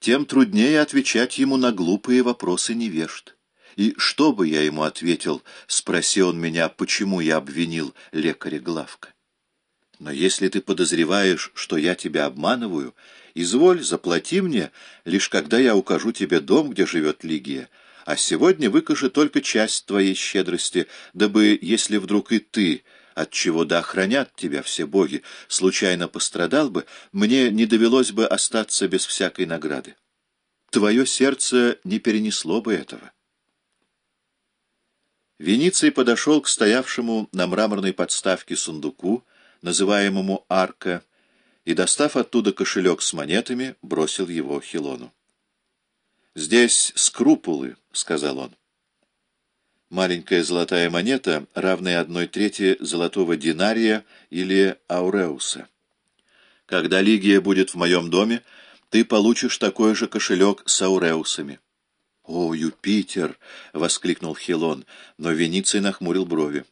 тем труднее отвечать ему на глупые вопросы невежд. И что бы я ему ответил, спроси он меня, почему я обвинил лекаря Главка. Но если ты подозреваешь, что я тебя обманываю, изволь, заплати мне, лишь когда я укажу тебе дом, где живет Лигия, а сегодня выкажи только часть твоей щедрости, дабы, если вдруг и ты, от чего да охранят тебя все боги, случайно пострадал бы, мне не довелось бы остаться без всякой награды. Твое сердце не перенесло бы этого. Вениций подошел к стоявшему на мраморной подставке сундуку, называемому «Арка», и, достав оттуда кошелек с монетами, бросил его Хилону. «Здесь скрупулы», — сказал он. Маленькая золотая монета, равная одной трети золотого динария или ауреуса. Когда Лигия будет в моем доме, ты получишь такой же кошелек с ауреусами. «О, Юпитер!» — воскликнул Хилон, но Вениций нахмурил брови.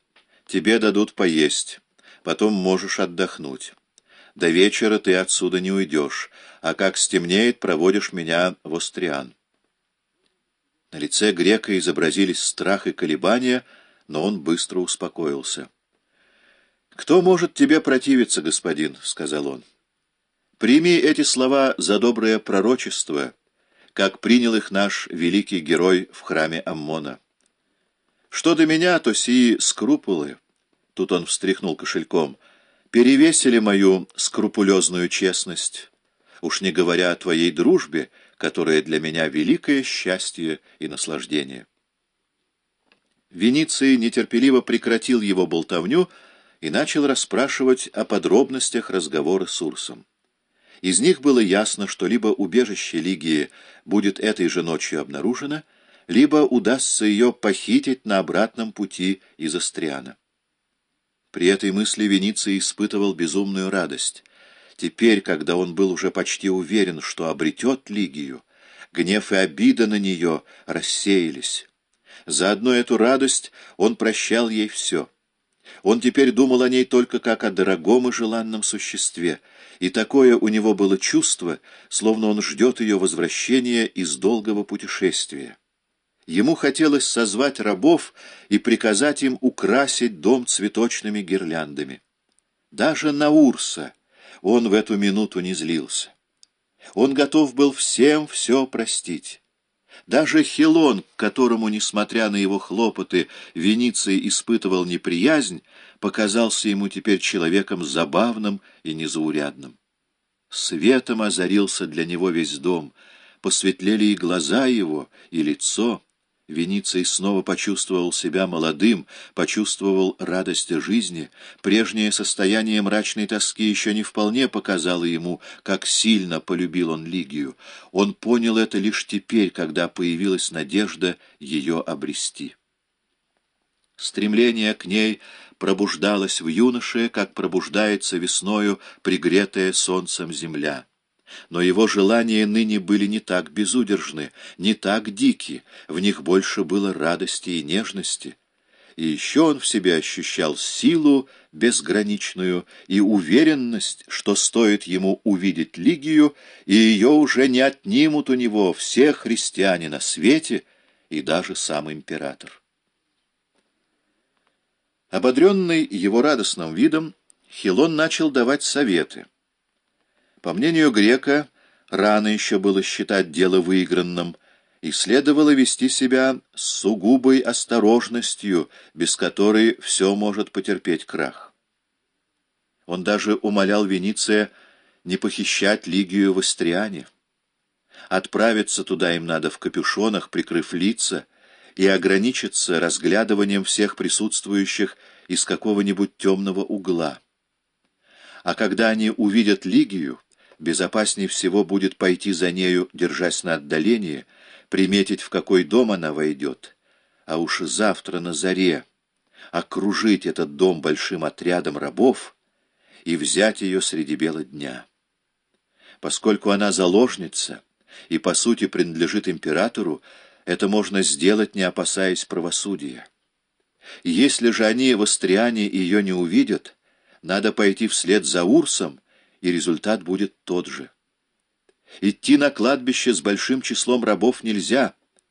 «Тебе дадут поесть, потом можешь отдохнуть. До вечера ты отсюда не уйдешь, а как стемнеет, проводишь меня в Остриан». На лице грека изобразились страх и колебания, но он быстро успокоился. «Кто может тебе противиться, господин?» — сказал он. «Прими эти слова за доброе пророчество, как принял их наш великий герой в храме Аммона. Что до меня, то сии скрупулы, тут он встряхнул кошельком, перевесили мою скрупулезную честность, уж не говоря о твоей дружбе, которая для меня великое счастье и наслаждение. Вениций нетерпеливо прекратил его болтовню и начал расспрашивать о подробностях разговора с Урсом. Из них было ясно, что либо убежище Лигии будет этой же ночью обнаружено, либо удастся ее похитить на обратном пути из Астриана. При этой мысли Вениций испытывал безумную радость. Теперь, когда он был уже почти уверен, что обретет Лигию, гнев и обида на нее рассеялись. За одну эту радость он прощал ей все. Он теперь думал о ней только как о дорогом и желанном существе, и такое у него было чувство, словно он ждет ее возвращения из долгого путешествия. Ему хотелось созвать рабов и приказать им украсить дом цветочными гирляндами. Даже на Урса он в эту минуту не злился. Он готов был всем все простить. Даже Хилон, к которому, несмотря на его хлопоты, Вениций испытывал неприязнь, показался ему теперь человеком забавным и незаурядным. Светом озарился для него весь дом, посветлели и глаза его, и лицо — Вениций снова почувствовал себя молодым, почувствовал радость жизни. Прежнее состояние мрачной тоски еще не вполне показало ему, как сильно полюбил он Лигию. Он понял это лишь теперь, когда появилась надежда ее обрести. Стремление к ней пробуждалось в юноше, как пробуждается весною пригретая солнцем земля. Но его желания ныне были не так безудержны, не так дики, в них больше было радости и нежности. И еще он в себе ощущал силу безграничную и уверенность, что стоит ему увидеть Лигию, и ее уже не отнимут у него все христиане на свете и даже сам император. Ободренный его радостным видом, Хилон начал давать советы. По мнению грека, рано еще было считать дело выигранным, и следовало вести себя с сугубой осторожностью, без которой все может потерпеть крах. Он даже умолял Вениция не похищать Лигию в Астриане. Отправиться туда им надо в капюшонах, прикрыв лица, и ограничиться разглядыванием всех присутствующих из какого-нибудь темного угла. А когда они увидят Лигию, безопаснее всего будет пойти за нею, держась на отдалении, приметить, в какой дом она войдет, а уж завтра на заре окружить этот дом большим отрядом рабов и взять ее среди бела дня. Поскольку она заложница и, по сути, принадлежит императору, это можно сделать, не опасаясь правосудия. Если же они в Астриане ее не увидят, надо пойти вслед за Урсом, и результат будет тот же. Идти на кладбище с большим числом рабов нельзя,